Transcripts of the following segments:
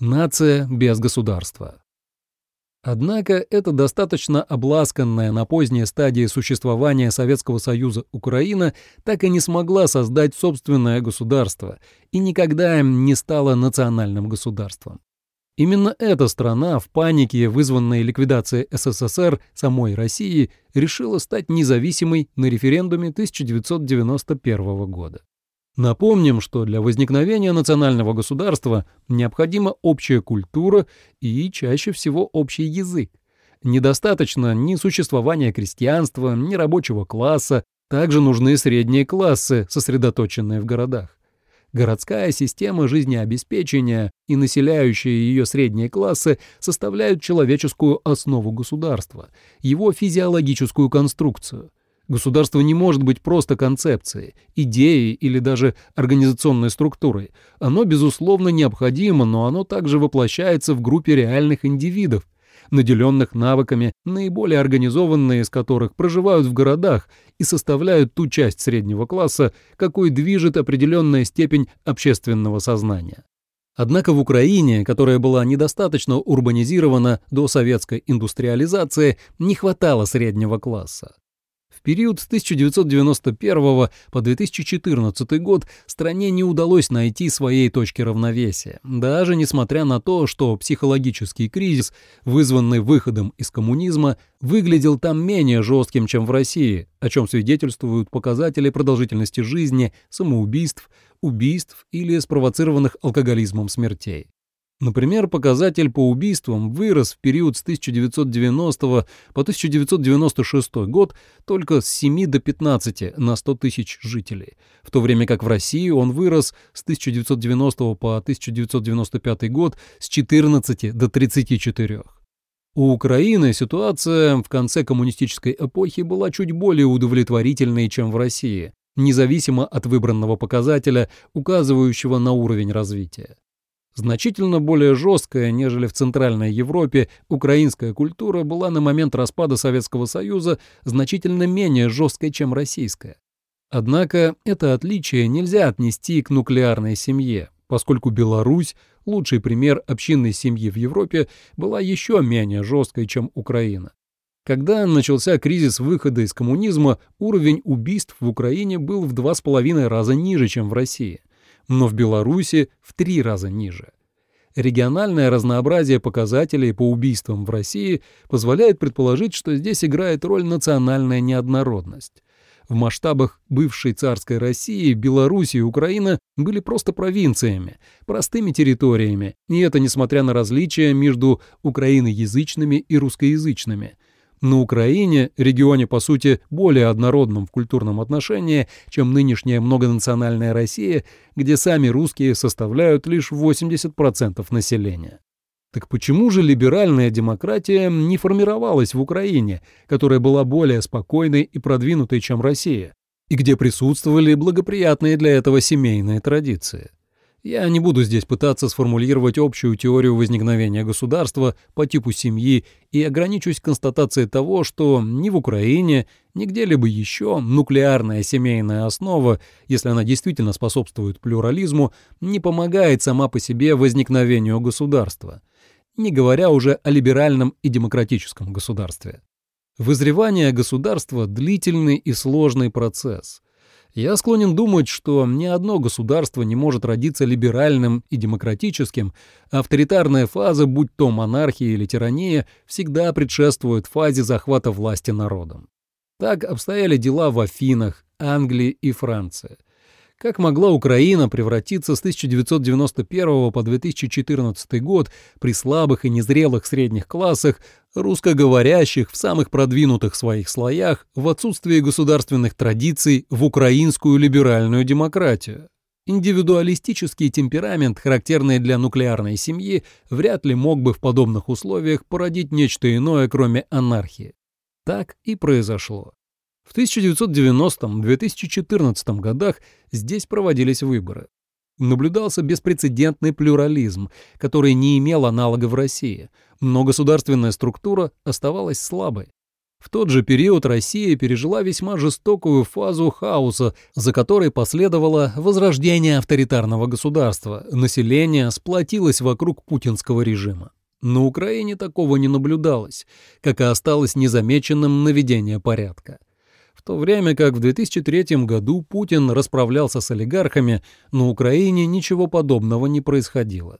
Нация без государства. Однако эта достаточно обласканная на поздней стадии существования Советского Союза Украина так и не смогла создать собственное государство и никогда не стала национальным государством. Именно эта страна в панике, вызванной ликвидацией СССР самой России, решила стать независимой на референдуме 1991 года. Напомним, что для возникновения национального государства необходима общая культура и чаще всего общий язык. Недостаточно ни существования крестьянства, ни рабочего класса, также нужны средние классы, сосредоточенные в городах. Городская система жизнеобеспечения и населяющие ее средние классы составляют человеческую основу государства, его физиологическую конструкцию. Государство не может быть просто концепцией, идеей или даже организационной структурой. Оно, безусловно, необходимо, но оно также воплощается в группе реальных индивидов, наделенных навыками, наиболее организованные из которых проживают в городах и составляют ту часть среднего класса, какой движет определенная степень общественного сознания. Однако в Украине, которая была недостаточно урбанизирована до советской индустриализации, не хватало среднего класса. Период с 1991 по 2014 год стране не удалось найти своей точки равновесия, даже несмотря на то, что психологический кризис, вызванный выходом из коммунизма, выглядел там менее жестким, чем в России, о чем свидетельствуют показатели продолжительности жизни, самоубийств, убийств или спровоцированных алкоголизмом смертей. Например, показатель по убийствам вырос в период с 1990 по 1996 год только с 7 до 15 на 100 тысяч жителей, в то время как в России он вырос с 1990 по 1995 год с 14 до 34. У Украины ситуация в конце коммунистической эпохи была чуть более удовлетворительной, чем в России, независимо от выбранного показателя, указывающего на уровень развития. Значительно более жесткая, нежели в Центральной Европе, украинская культура была на момент распада Советского Союза значительно менее жесткой, чем российская. Однако это отличие нельзя отнести к нуклеарной семье, поскольку Беларусь, лучший пример общинной семьи в Европе, была еще менее жесткой, чем Украина. Когда начался кризис выхода из коммунизма, уровень убийств в Украине был в два с половиной раза ниже, чем в России но в Беларуси в три раза ниже. Региональное разнообразие показателей по убийствам в России позволяет предположить, что здесь играет роль национальная неоднородность. В масштабах бывшей царской России Беларусь и Украина были просто провинциями, простыми территориями, и это несмотря на различия между украиноязычными и русскоязычными – на Украине, регионе, по сути, более однородном в культурном отношении, чем нынешняя многонациональная Россия, где сами русские составляют лишь 80% населения. Так почему же либеральная демократия не формировалась в Украине, которая была более спокойной и продвинутой, чем Россия, и где присутствовали благоприятные для этого семейные традиции? Я не буду здесь пытаться сформулировать общую теорию возникновения государства по типу семьи и ограничусь констатацией того, что ни в Украине, ни где-либо еще нуклеарная семейная основа, если она действительно способствует плюрализму, не помогает сама по себе возникновению государства, не говоря уже о либеральном и демократическом государстве. Вызревание государства – длительный и сложный процесс – я склонен думать, что ни одно государство не может родиться либеральным и демократическим, авторитарная фаза, будь то монархия или тирания, всегда предшествует фазе захвата власти народом. Так обстояли дела в Афинах, Англии и Франции. Как могла Украина превратиться с 1991 по 2014 год при слабых и незрелых средних классах, русскоговорящих в самых продвинутых своих слоях, в отсутствие государственных традиций в украинскую либеральную демократию? Индивидуалистический темперамент, характерный для нуклеарной семьи, вряд ли мог бы в подобных условиях породить нечто иное, кроме анархии. Так и произошло. В 1990-2014 годах здесь проводились выборы. Наблюдался беспрецедентный плюрализм, который не имел аналога в России, но государственная структура оставалась слабой. В тот же период Россия пережила весьма жестокую фазу хаоса, за которой последовало возрождение авторитарного государства. Население сплотилось вокруг путинского режима. На Украине такого не наблюдалось, как и осталось незамеченным наведение порядка. То время как в 2003 году Путин расправлялся с олигархами, на Украине ничего подобного не происходило.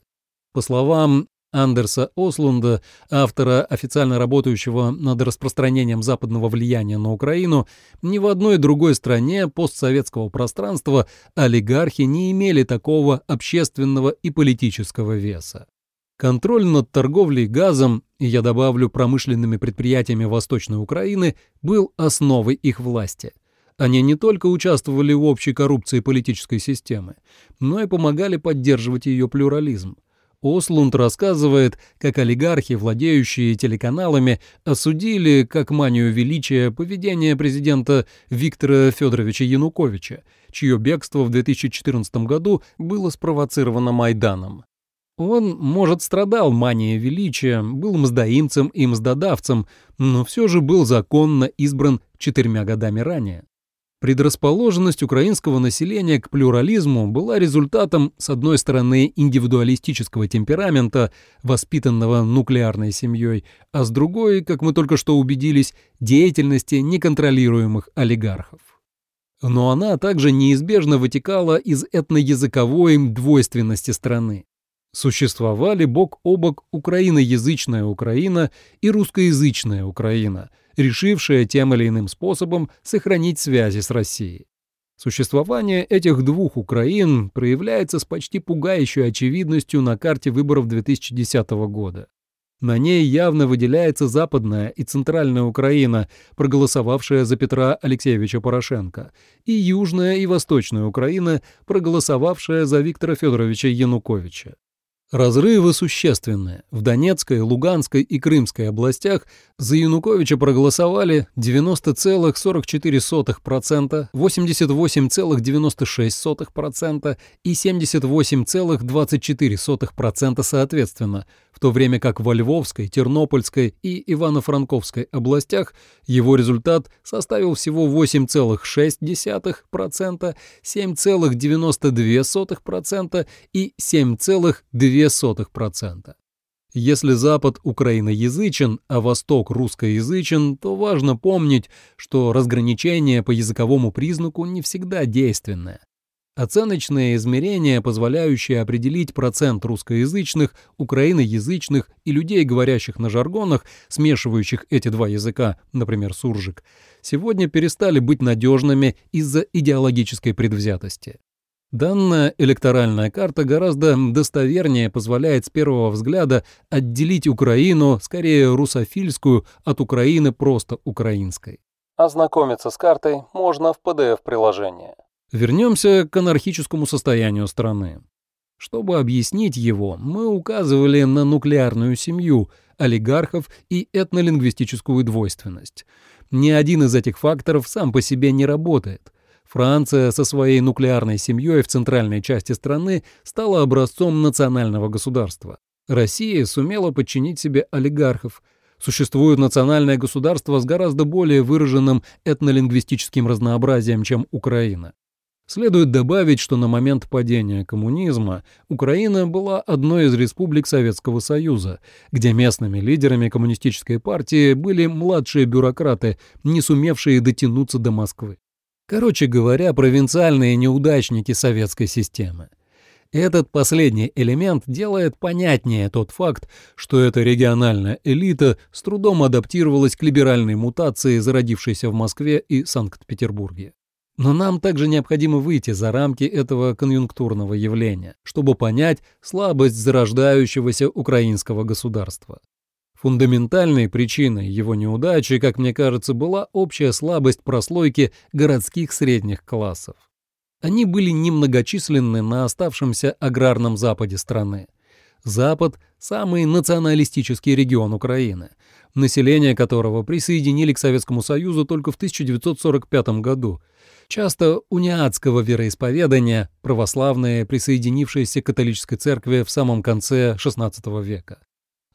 По словам Андерса Ослунда, автора, официально работающего над распространением западного влияния на Украину, ни в одной другой стране постсоветского пространства олигархи не имели такого общественного и политического веса. Контроль над торговлей газом, и я добавлю промышленными предприятиями Восточной Украины, был основой их власти. Они не только участвовали в общей коррупции политической системы, но и помогали поддерживать ее плюрализм. Ослунд рассказывает, как олигархи, владеющие телеканалами, осудили как манию величия поведение президента Виктора Федоровича Януковича, чье бегство в 2014 году было спровоцировано Майданом. Он, может, страдал манией величия, был мздоимцем и мздодавцем, но все же был законно избран четырьмя годами ранее. Предрасположенность украинского населения к плюрализму была результатом, с одной стороны, индивидуалистического темперамента, воспитанного нуклеарной семьей, а с другой, как мы только что убедились, деятельности неконтролируемых олигархов. Но она также неизбежно вытекала из этноязыковой двойственности страны. Существовали бок о бок украиноязычная Украина и русскоязычная Украина – решившая тем или иным способом сохранить связи с Россией. Существование этих двух Украин проявляется с почти пугающей очевидностью на карте выборов 2010 года. На ней явно выделяется Западная и Центральная Украина, проголосовавшая за Петра Алексеевича Порошенко, и Южная и Восточная Украина, проголосовавшая за Виктора Федоровича Януковича. Разрывы существенные. В Донецкой, Луганской и Крымской областях за Януковича проголосовали 90,44%, 88,96% и 78,24% соответственно, в то время как во Львовской, Тернопольской и Ивано-Франковской областях его результат составил всего 8,6%, 7,92% и 7,2%. Если Запад украиноязычен, а Восток русскоязычен, то важно помнить, что разграничение по языковому признаку не всегда действенное. Оценочные измерения, позволяющие определить процент русскоязычных, украиноязычных и людей, говорящих на жаргонах, смешивающих эти два языка, например, суржик, сегодня перестали быть надежными из-за идеологической предвзятости. Данная электоральная карта гораздо достовернее позволяет с первого взгляда отделить Украину, скорее русофильскую, от Украины просто украинской. Ознакомиться с картой можно в PDF-приложении. Вернемся к анархическому состоянию страны. Чтобы объяснить его, мы указывали на нуклеарную семью, олигархов и этнолингвистическую двойственность. Ни один из этих факторов сам по себе не работает. Франция со своей нуклеарной семьей в центральной части страны стала образцом национального государства. Россия сумела подчинить себе олигархов. Существует национальное государство с гораздо более выраженным этнолингвистическим разнообразием, чем Украина. Следует добавить, что на момент падения коммунизма Украина была одной из республик Советского Союза, где местными лидерами коммунистической партии были младшие бюрократы, не сумевшие дотянуться до Москвы. Короче говоря, провинциальные неудачники советской системы. Этот последний элемент делает понятнее тот факт, что эта региональная элита с трудом адаптировалась к либеральной мутации, зародившейся в Москве и Санкт-Петербурге. Но нам также необходимо выйти за рамки этого конъюнктурного явления, чтобы понять слабость зарождающегося украинского государства. Фундаментальной причиной его неудачи, как мне кажется, была общая слабость прослойки городских средних классов. Они были немногочисленны на оставшемся аграрном западе страны. Запад – самый националистический регион Украины, население которого присоединили к Советскому Союзу только в 1945 году – часто униатского вероисповедания, православные, присоединившиеся к католической церкви в самом конце XVI века.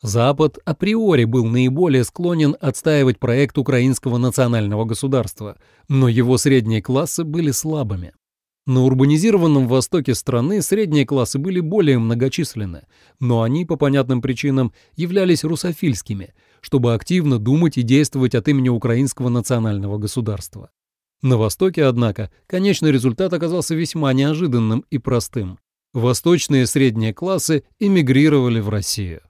Запад априори был наиболее склонен отстаивать проект украинского национального государства, но его средние классы были слабыми. На урбанизированном востоке страны средние классы были более многочисленны, но они, по понятным причинам, являлись русофильскими, чтобы активно думать и действовать от имени украинского национального государства. На Востоке, однако, конечный результат оказался весьма неожиданным и простым. Восточные средние классы эмигрировали в Россию.